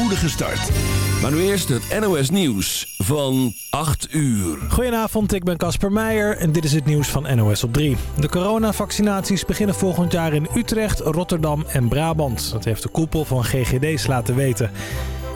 spoedige start. Maar nu eerst het NOS Nieuws van 8 uur. Goedenavond, ik ben Casper Meijer en dit is het nieuws van NOS op 3. De coronavaccinaties beginnen volgend jaar in Utrecht, Rotterdam en Brabant. Dat heeft de koepel van GGD's laten weten.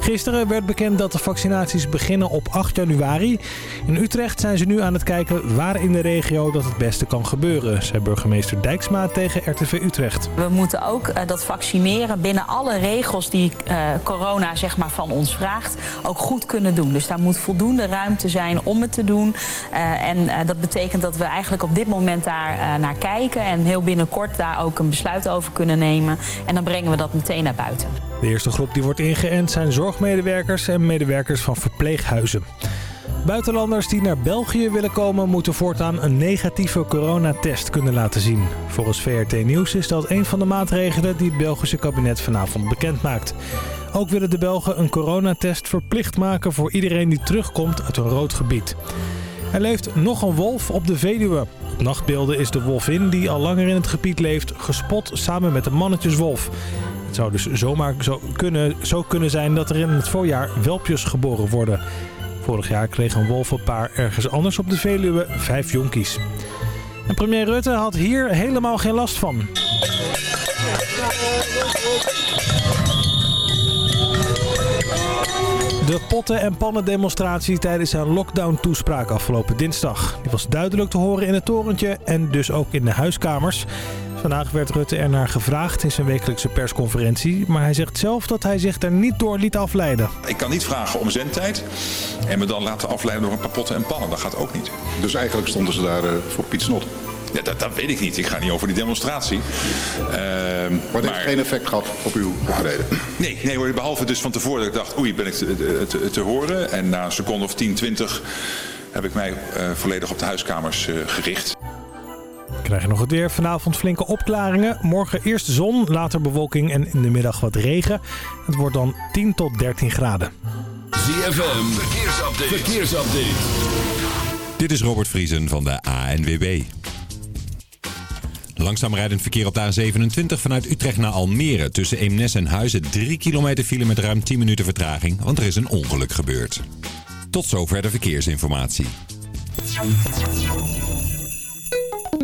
Gisteren werd bekend dat de vaccinaties beginnen op 8 januari. In Utrecht zijn ze nu aan het kijken waar in de regio dat het beste kan gebeuren, zei burgemeester Dijksma tegen RTV Utrecht. We moeten ook uh, dat vaccineren binnen alle regels die uh, corona zeg maar, van ons vraagt, ook goed kunnen doen. Dus daar moet voldoende ruimte zijn om het te doen. Uh, en dat betekent dat we eigenlijk op dit moment daar naar kijken en heel binnenkort daar ook een besluit over kunnen nemen. En dan brengen we dat meteen naar buiten. De eerste groep die wordt ingeënt zijn zorgmedewerkers en medewerkers van verpleeghuizen. Buitenlanders die naar België willen komen moeten voortaan een negatieve coronatest kunnen laten zien. Volgens VRT Nieuws is dat een van de maatregelen die het Belgische kabinet vanavond bekend maakt. Ook willen de Belgen een coronatest verplicht maken voor iedereen die terugkomt uit een rood gebied. Er leeft nog een wolf op de Veluwe. Op nachtbeelden is de wolvin die al langer in het gebied leeft gespot samen met de mannetjeswolf. Het zou dus zomaar zo kunnen, zo kunnen zijn dat er in het voorjaar welpjes geboren worden. Vorig jaar kreeg een wolvenpaar ergens anders op de Veluwe vijf jonkies. En premier Rutte had hier helemaal geen last van. De potten- en pannen-demonstratie tijdens zijn lockdown-toespraak afgelopen dinsdag. Die was duidelijk te horen in het torentje en dus ook in de huiskamers. Vandaag werd Rutte er naar gevraagd in zijn wekelijkse persconferentie. Maar hij zegt zelf dat hij zich er niet door liet afleiden. Ik kan niet vragen om zendtijd en me dan laten afleiden door een paar potten en pannen. Dat gaat ook niet. Dus eigenlijk stonden ze daar uh, voor Piet Snot? Ja, dat, dat, weet ik niet. Ik ga niet over die demonstratie. Uh, maar het heeft geen effect gehad op uw optreden? Nee, nee hoor, behalve dus van tevoren dat ik dacht, oei, ben ik te, te, te horen. En na een seconde of 10, 20 heb ik mij uh, volledig op de huiskamers uh, gericht. We krijgen nog het weer. Vanavond flinke opklaringen. Morgen eerst zon, later bewolking en in de middag wat regen. Het wordt dan 10 tot 13 graden. ZFM, verkeersupdate. verkeersupdate. Dit is Robert Vriesen van de ANWB. Langzaam rijdend verkeer op de A27 vanuit Utrecht naar Almere. Tussen Eemnes en Huizen 3 kilometer file met ruim 10 minuten vertraging, want er is een ongeluk gebeurd. Tot zover de verkeersinformatie.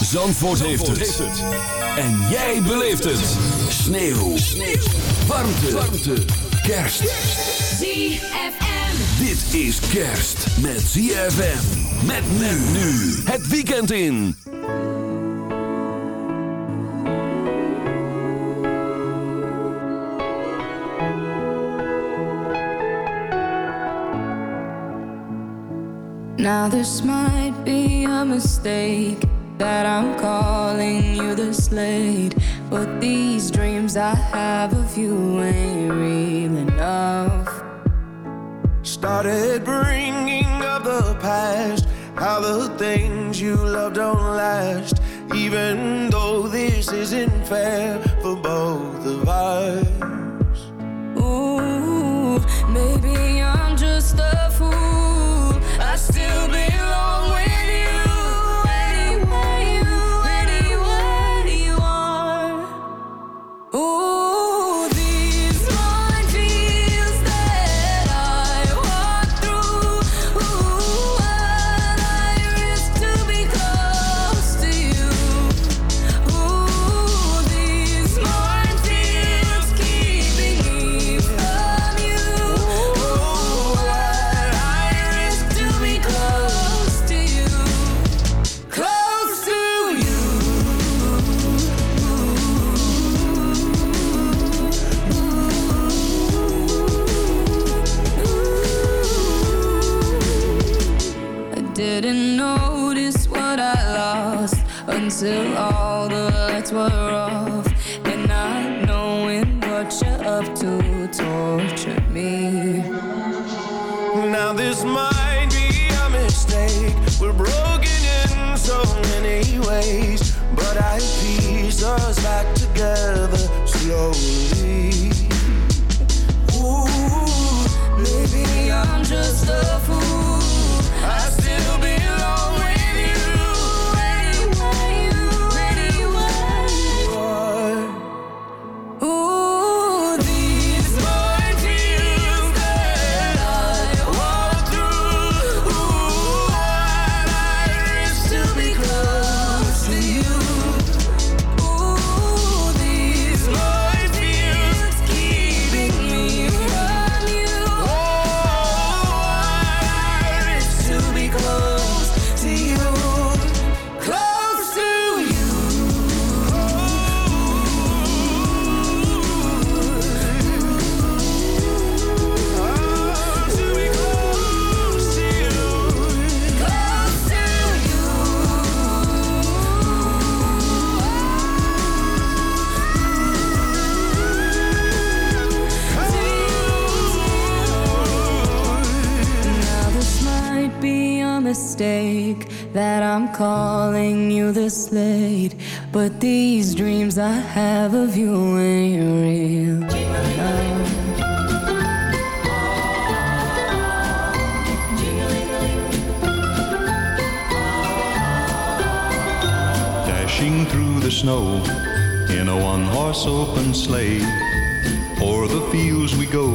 Zandvoort, heeft, het. En jij beleeft het. Sneeuw. Sneeuw. Warmte. Warmte. Kerst. ZFM. Dit is kerst met ZFM. Met men nu. Het weekend in. Now this might be a mistake that I'm calling you this late. But these dreams I have of you ain't real enough. Started bringing up the past, how the things you love don't last. Even though this isn't fair for both of us. Ooh, maybe I'm just a fool. I still calling you late, but these dreams I have of you ain't real. Dashing through the snow in a one horse open sleigh. O'er the fields we go,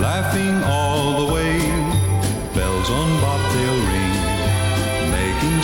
laughing all the way. Bells on bobtail ring,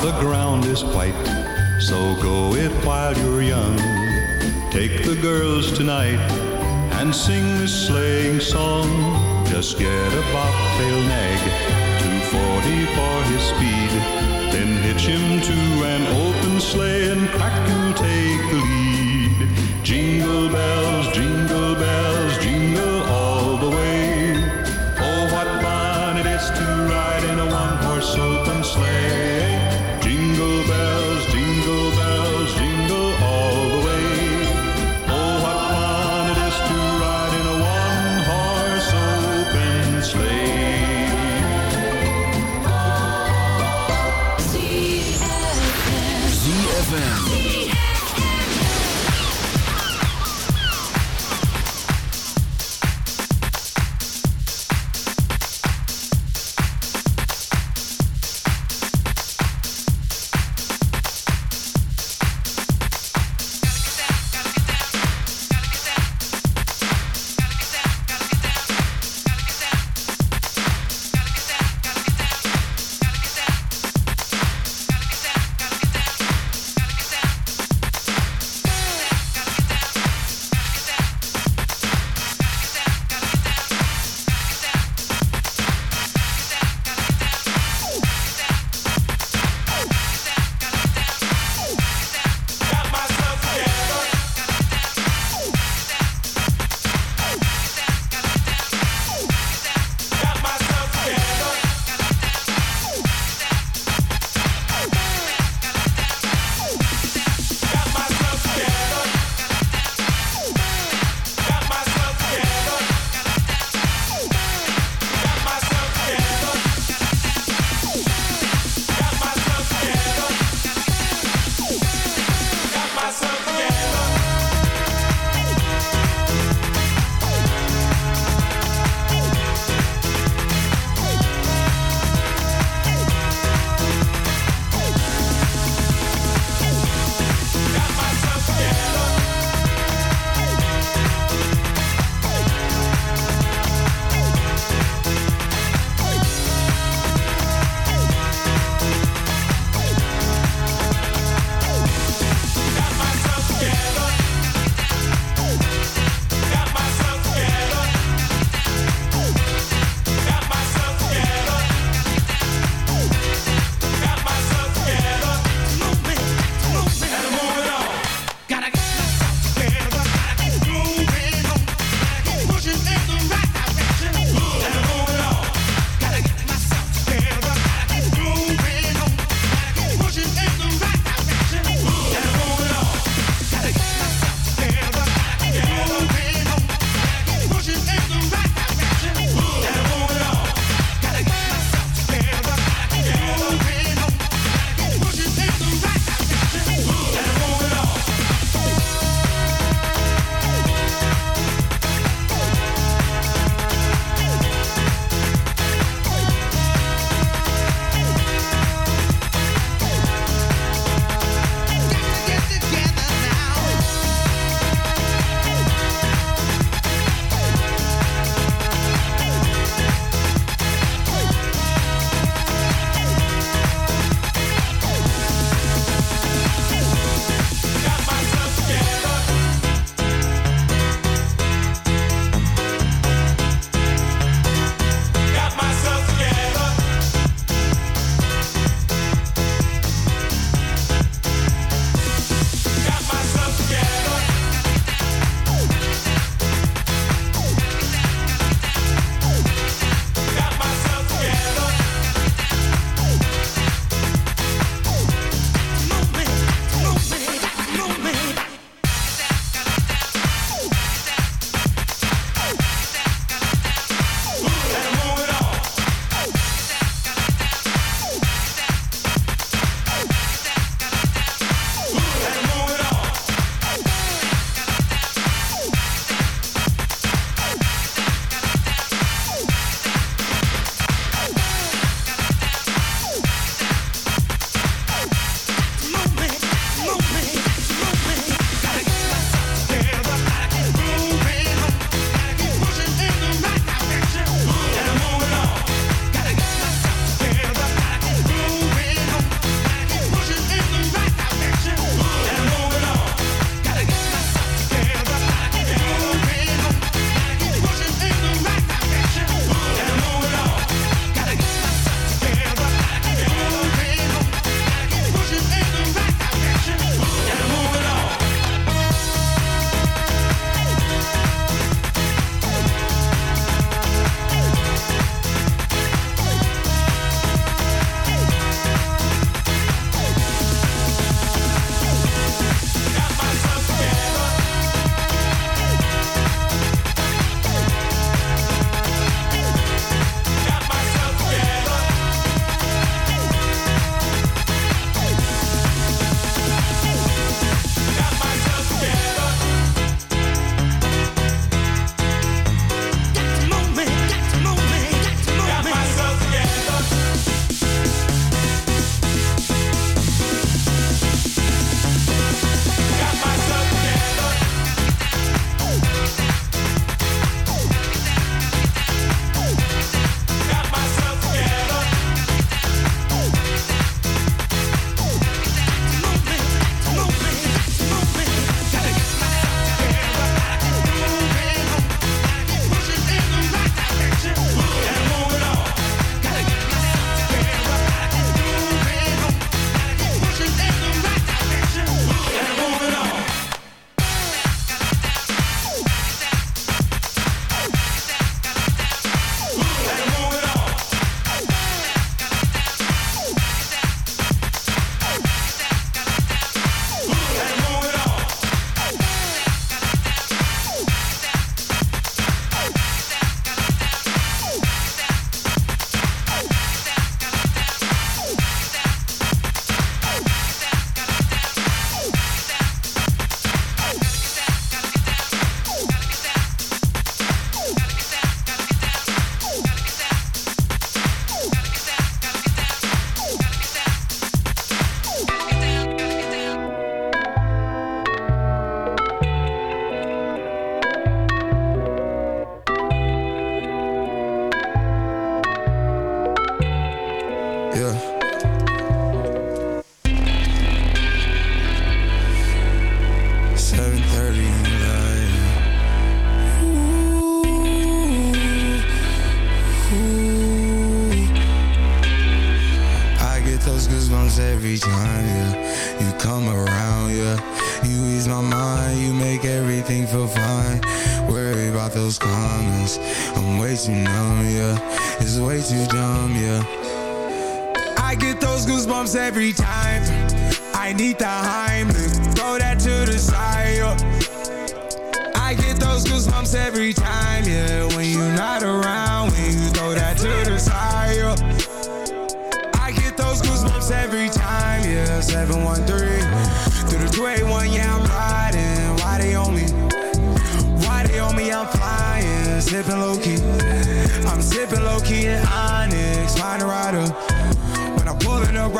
The ground is white, so go it while you're young. Take the girls tonight and sing this sleighing song. Just get a bobtail nag, 240 for his speed. Then hitch him to an open sleigh and crack you'll take the lead. Jingle bells, jingle bells, jingle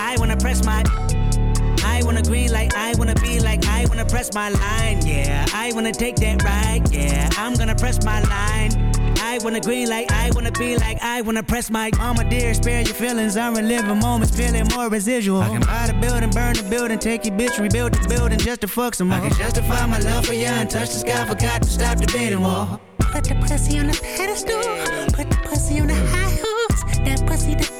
I wanna press my. I wanna green like I wanna be like I wanna press my line, yeah. I wanna take that ride, yeah. I'm gonna press my line. I wanna green like I wanna be like I wanna press my mama dear, spare your feelings. I'm reliving moments, feeling more residual. I can buy the building, burn the building, take your bitch, rebuild the building just to fuck some more. I can justify my love for you and touch the sky, forgot to stop the beating wall. Put the pussy on the pedestal, put the pussy on the high horse. That pussy to die for,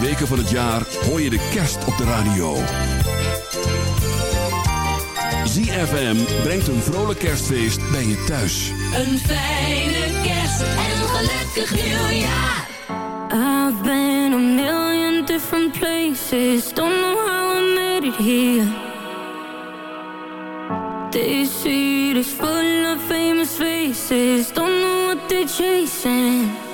weken van het jaar hoor je de kerst op de radio. ZFM brengt een vrolijk kerstfeest bij je thuis. Een fijne kerst en een gelukkig nieuwjaar. I've been a million different places. Don't know how I made it here. This city is full of famous faces. Don't know what they're chasing.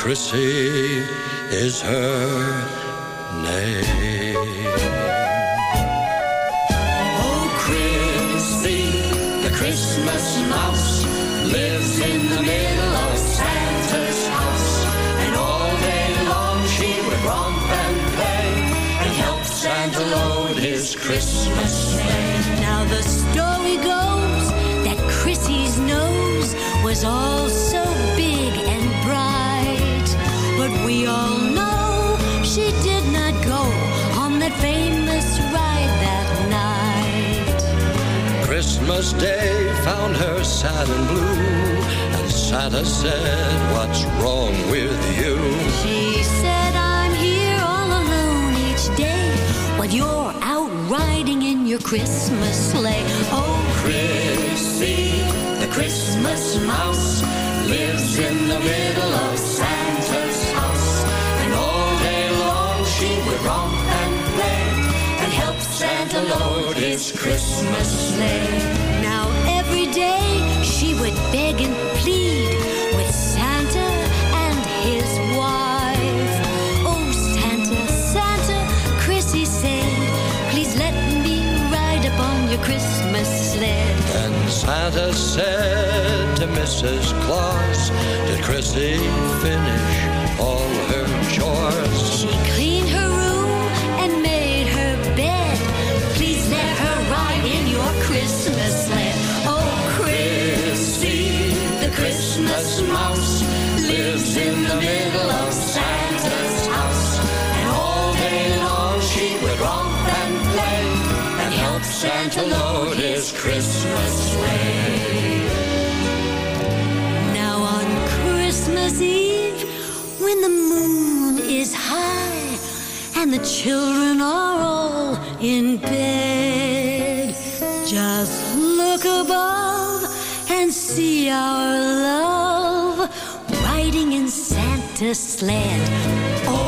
Chrissy is her name. Oh, Chrissy, the Christmas mouse, lives in the middle of Santa's house. And all day long she would romp and play and help Santa load his Christmas famous ride that night. Christmas Day found her sad and blue, and Santa said, What's wrong with you? She said, I'm here all alone each day while you're out riding in your Christmas sleigh. Oh, Chrissy, the Christmas mouse, lives in the middle of Santa's house. And all day long she would romp Santa load his Christmas sleigh. Now every day she would beg and plead with Santa and his wife. Oh, Santa, Santa, Chrissy said, please let me ride upon your Christmas sled. And Santa said to Mrs. Claus, Did Chrissy finish all her chores? She cleaned Christmas sled. Oh, Chrissy, the Christmas mouse, lives in the middle of Santa's house. And all day long she would romp and play and help Santa load his Christmas sleigh. Now on Christmas Eve, when the moon is high and the children are all in bed, just look above and see our love riding in Santa's sled. Oh,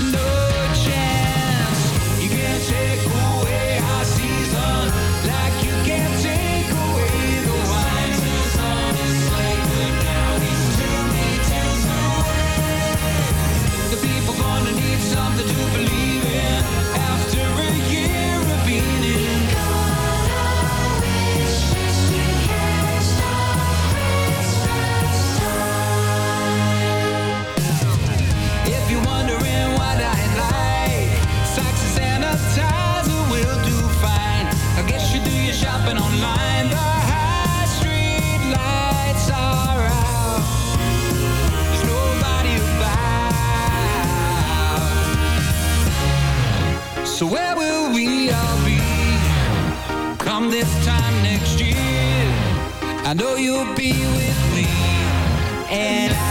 this time next year. I know you'll be with me. And I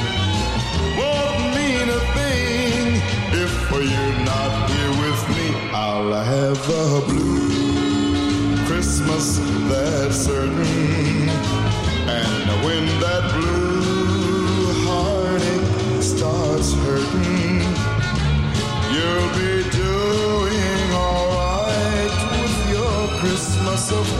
you're not here with me, I'll have a blue Christmas, that's certain. And when that blue heartache starts hurting, you'll be doing alright with your Christmas of